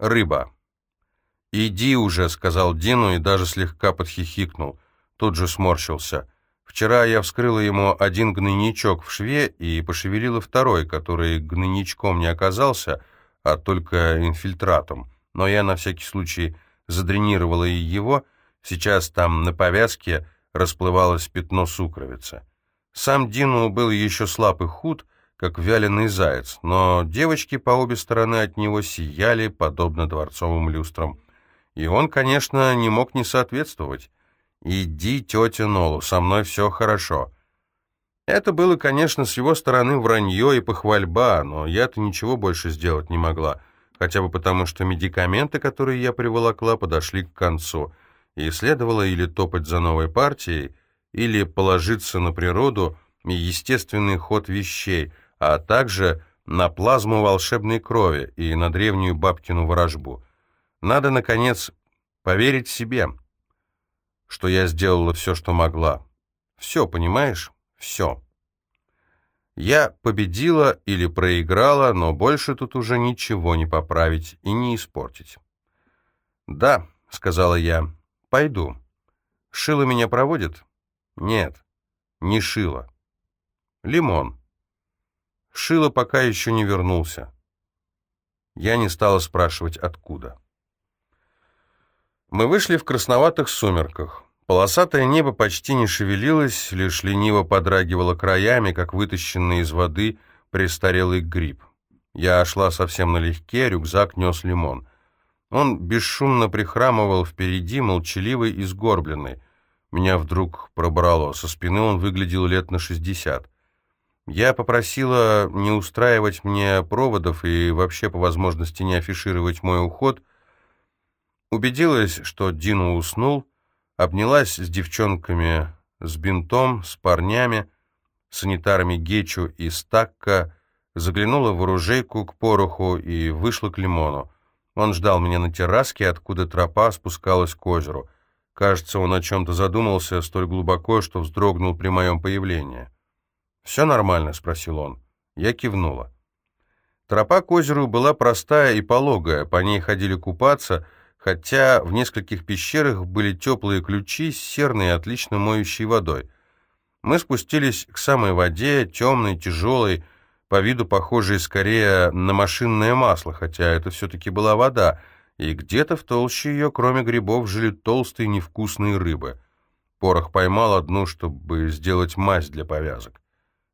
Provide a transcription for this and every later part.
Рыба. «Иди уже», — сказал Дину и даже слегка подхихикнул. Тут же сморщился. Вчера я вскрыла ему один гнойничок в шве и пошевелила второй, который гнойничком не оказался, а только инфильтратом. Но я на всякий случай задренировала и его. Сейчас там на повязке расплывалось пятно сукровицы. Сам Дину был еще слаб и худ, как вяленый заяц, но девочки по обе стороны от него сияли, подобно дворцовым люстрам. И он, конечно, не мог не соответствовать. «Иди, тетя Нолу, со мной все хорошо». Это было, конечно, с его стороны вранье и похвальба, но я-то ничего больше сделать не могла, хотя бы потому, что медикаменты, которые я приволокла, подошли к концу, и следовало или топать за новой партией, или положиться на природу и естественный ход вещей, а также на плазму волшебной крови и на древнюю бабкину ворожбу. Надо, наконец, поверить себе, что я сделала все, что могла. Все, понимаешь? Все. Я победила или проиграла, но больше тут уже ничего не поправить и не испортить. «Да», — сказала я, — «пойду. Шила меня проводит?» «Нет, не Шила. Лимон». Шила пока еще не вернулся. Я не стала спрашивать, откуда. Мы вышли в красноватых сумерках. Полосатое небо почти не шевелилось, лишь лениво подрагивало краями, как вытащенный из воды престарелый гриб. Я шла совсем налегке, рюкзак нес лимон. Он бесшумно прихрамывал впереди, молчаливый и сгорбленный. Меня вдруг пробрало. Со спины он выглядел лет на шестьдесят. Я попросила не устраивать мне проводов и вообще по возможности не афишировать мой уход. Убедилась, что Дину уснул, обнялась с девчонками, с бинтом, с парнями, санитарами Гечу и Стакка, заглянула в оружейку к пороху и вышла к Лимону. Он ждал меня на терраске, откуда тропа спускалась к озеру. Кажется, он о чем-то задумался столь глубоко, что вздрогнул при моем появлении. «Все нормально?» — спросил он. Я кивнула. Тропа к озеру была простая и пологая, по ней ходили купаться, хотя в нескольких пещерах были теплые ключи с серной отлично моющей водой. Мы спустились к самой воде, темной, тяжелой, по виду похожей скорее на машинное масло, хотя это все-таки была вода, и где-то в толще ее, кроме грибов, жили толстые невкусные рыбы. Порох поймал одну, чтобы сделать мазь для повязок.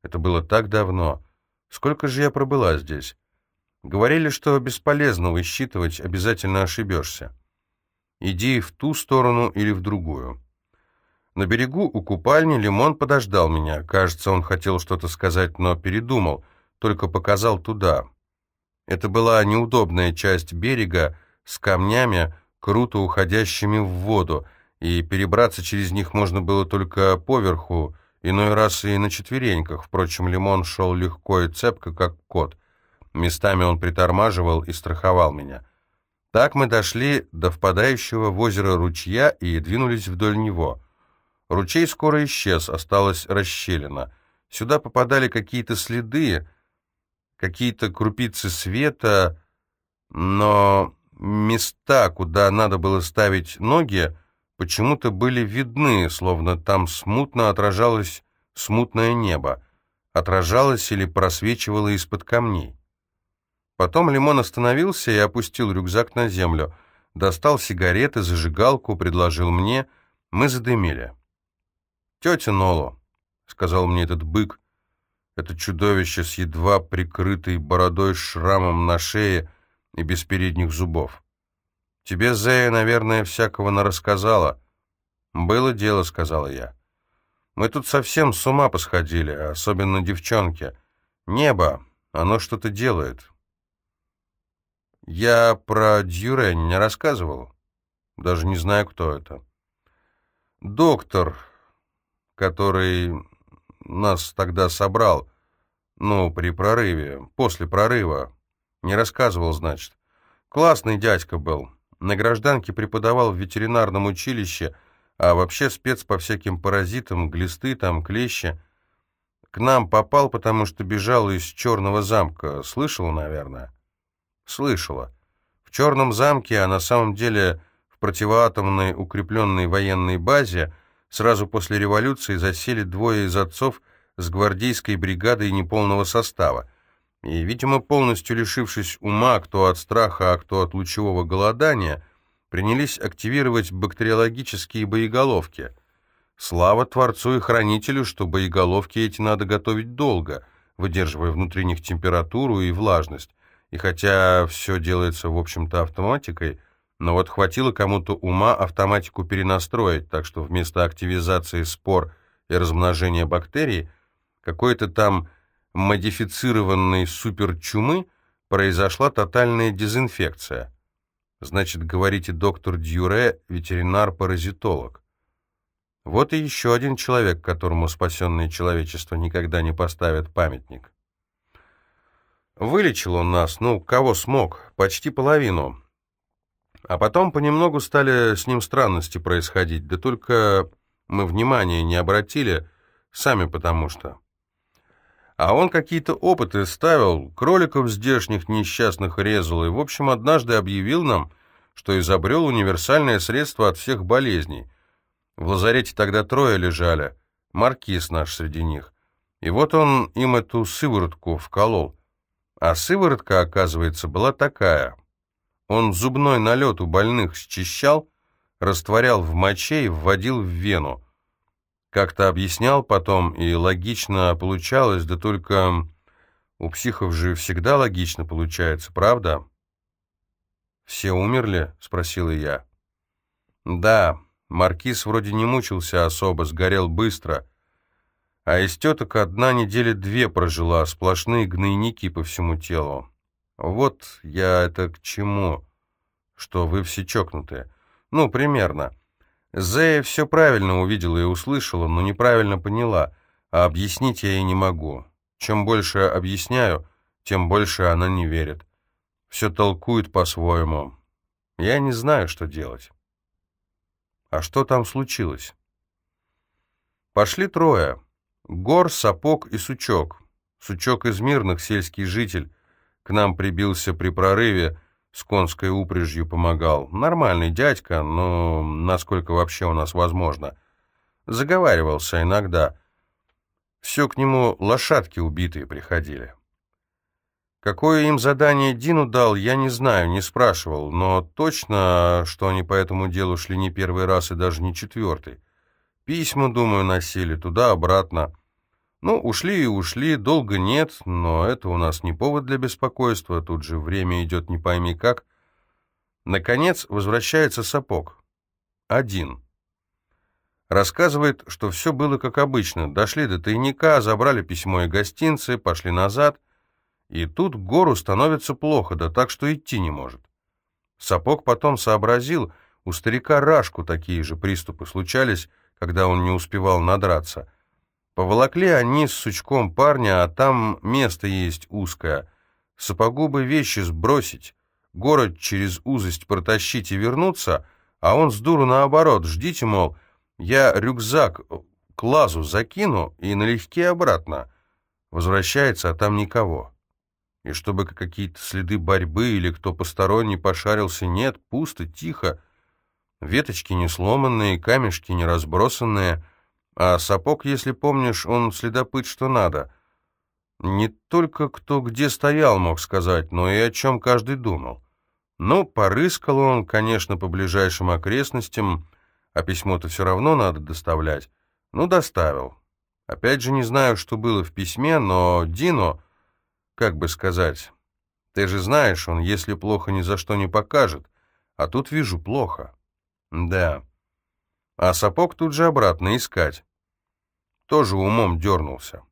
Это было так давно. Сколько же я пробыла здесь? Говорили, что бесполезно высчитывать, обязательно ошибешься. Иди в ту сторону или в другую. На берегу у купальни Лимон подождал меня. Кажется, он хотел что-то сказать, но передумал, только показал туда. Это была неудобная часть берега с камнями, круто уходящими в воду, и перебраться через них можно было только поверху, Иной раз и на четвереньках, впрочем, Лимон шел легко и цепко, как кот. Местами он притормаживал и страховал меня. Так мы дошли до впадающего в озеро ручья и двинулись вдоль него. Ручей скоро исчез, осталась расщелина. Сюда попадали какие-то следы, какие-то крупицы света, но места, куда надо было ставить ноги, почему-то были видны, словно там смутно отражалось смутное небо, отражалось или просвечивало из-под камней. Потом Лимон остановился и опустил рюкзак на землю, достал сигареты, зажигалку, предложил мне, мы задымили. «Тетя Ноло», — сказал мне этот бык, это чудовище с едва прикрытой бородой шрамом на шее и без передних зубов. Тебе Зея, наверное, всякого нарассказала. Было дело, сказала я. Мы тут совсем с ума посходили, особенно девчонки. Небо, оно что-то делает. Я про Дюре не рассказывал. Даже не знаю, кто это. Доктор, который нас тогда собрал, ну, при прорыве, после прорыва. Не рассказывал, значит. Классный дядька был. На гражданке преподавал в ветеринарном училище, а вообще спец по всяким паразитам, глисты там, клещи. К нам попал, потому что бежал из Черного замка. Слышала, наверное? Слышала. В Черном замке, а на самом деле в противоатомной укрепленной военной базе, сразу после революции засели двое из отцов с гвардейской бригадой неполного состава. И, видимо, полностью лишившись ума, кто от страха, а кто от лучевого голодания, принялись активировать бактериологические боеголовки. Слава Творцу и Хранителю, что боеголовки эти надо готовить долго, выдерживая внутренних температуру и влажность. И хотя все делается, в общем-то, автоматикой, но вот хватило кому-то ума автоматику перенастроить, так что вместо активизации спор и размножения бактерий какой-то там модифицированной суперчумы произошла тотальная дезинфекция. Значит, говорите, доктор Дюре, ветеринар-паразитолог. Вот и еще один человек, которому спасенное человечество никогда не поставит памятник. Вылечил он нас, ну, кого смог, почти половину. А потом понемногу стали с ним странности происходить, да только мы внимания не обратили, сами потому что. А он какие-то опыты ставил, кроликов здешних несчастных резал, и, в общем, однажды объявил нам, что изобрел универсальное средство от всех болезней. В лазарете тогда трое лежали, маркиз наш среди них. И вот он им эту сыворотку вколол. А сыворотка, оказывается, была такая. Он зубной налет у больных счищал, растворял в моче и вводил в вену. Как-то объяснял потом, и логично получалось, да только у психов же всегда логично получается, правда? «Все умерли?» — спросила я. «Да, маркиз вроде не мучился особо, сгорел быстро». А из теток одна неделя две прожила, сплошные гнойники по всему телу. Вот я это к чему, что вы все чокнутые. Ну, примерно. Зея все правильно увидела и услышала, но неправильно поняла, а объяснить я ей не могу. Чем больше объясняю, тем больше она не верит. Все толкует по-своему. Я не знаю, что делать. А что там случилось? Пошли трое. Гор, Сапог и Сучок. Сучок из мирных, сельский житель. К нам прибился при прорыве, с конской упряжью помогал. Нормальный дядька, но насколько вообще у нас возможно. Заговаривался иногда. Все к нему лошадки убитые приходили. Какое им задание Дину дал, я не знаю, не спрашивал, но точно, что они по этому делу шли не первый раз и даже не четвертый. Письма, думаю, носили туда-обратно. Ну, ушли и ушли, долго нет, но это у нас не повод для беспокойства, тут же время идет не пойми как. Наконец возвращается сапог. Один. Рассказывает, что все было как обычно. Дошли до тайника, забрали письмо и гостинцы, пошли назад. И тут гору становится плохо, да так, что идти не может. Сапог потом сообразил, у старика Рашку такие же приступы случались, когда он не успевал надраться. Поволокли они с сучком парня, а там место есть узкое. Сапогу бы вещи сбросить, город через узость протащить и вернуться, а он с дуру наоборот, ждите, мол, я рюкзак к лазу закину и налегке обратно. Возвращается, а там никого. И чтобы какие-то следы борьбы или кто посторонний пошарился, нет, пусто, тихо. Веточки не сломанные, камешки не разбросанные, а сапог, если помнишь, он следопыт что надо. Не только кто где стоял, мог сказать, но и о чем каждый думал. Ну, порыскал он, конечно, по ближайшим окрестностям, а письмо-то все равно надо доставлять. Ну, доставил. Опять же, не знаю, что было в письме, но Дино, как бы сказать, ты же знаешь, он, если плохо, ни за что не покажет, а тут вижу плохо. Да. А сапог тут же обратно искать. Тоже умом дернулся.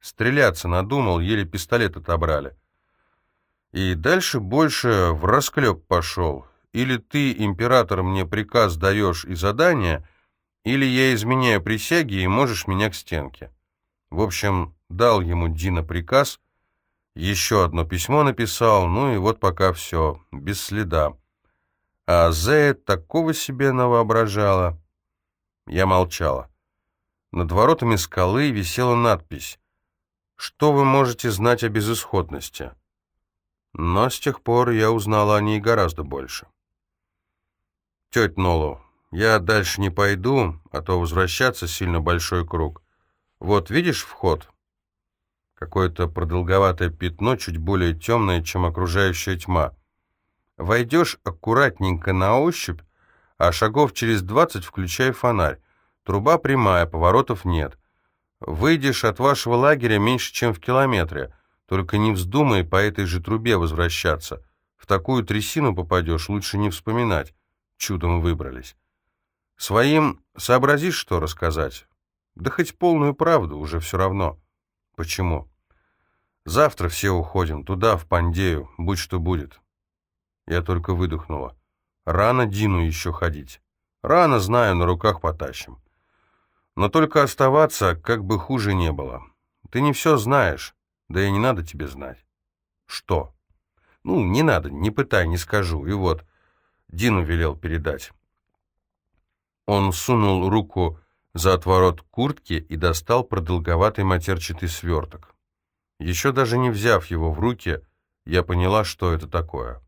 Стреляться надумал, еле пистолет отобрали. И дальше больше в расклеп пошел. Или ты, император, мне приказ даешь и задание, или я изменяю присяги и можешь меня к стенке. В общем, дал ему Дина приказ, еще одно письмо написал, ну и вот пока все, без следа. А Зея такого себе навоображала. Я молчала. Над воротами скалы висела надпись «Что вы можете знать о безысходности?» Но с тех пор я узнала о ней гораздо больше. «Тетя Нолу, я дальше не пойду, а то возвращаться сильно большой круг. Вот видишь вход?» Какое-то продолговатое пятно, чуть более темное, чем окружающая тьма. Войдешь аккуратненько на ощупь, а шагов через двадцать включай фонарь. Труба прямая, поворотов нет. Выйдешь от вашего лагеря меньше, чем в километре. Только не вздумай по этой же трубе возвращаться. В такую трясину попадешь, лучше не вспоминать. Чудом выбрались. Своим сообразишь, что рассказать? Да хоть полную правду, уже все равно. Почему? Завтра все уходим, туда, в Пандею, будь что будет. Я только выдохнула. Рано Дину еще ходить. Рано, знаю, на руках потащим. Но только оставаться, как бы хуже не было. Ты не все знаешь. Да и не надо тебе знать. Что? Ну, не надо, не пытай, не скажу. И вот, Дину велел передать. Он сунул руку за отворот куртки и достал продолговатый матерчатый сверток. Еще даже не взяв его в руки, я поняла, что это такое.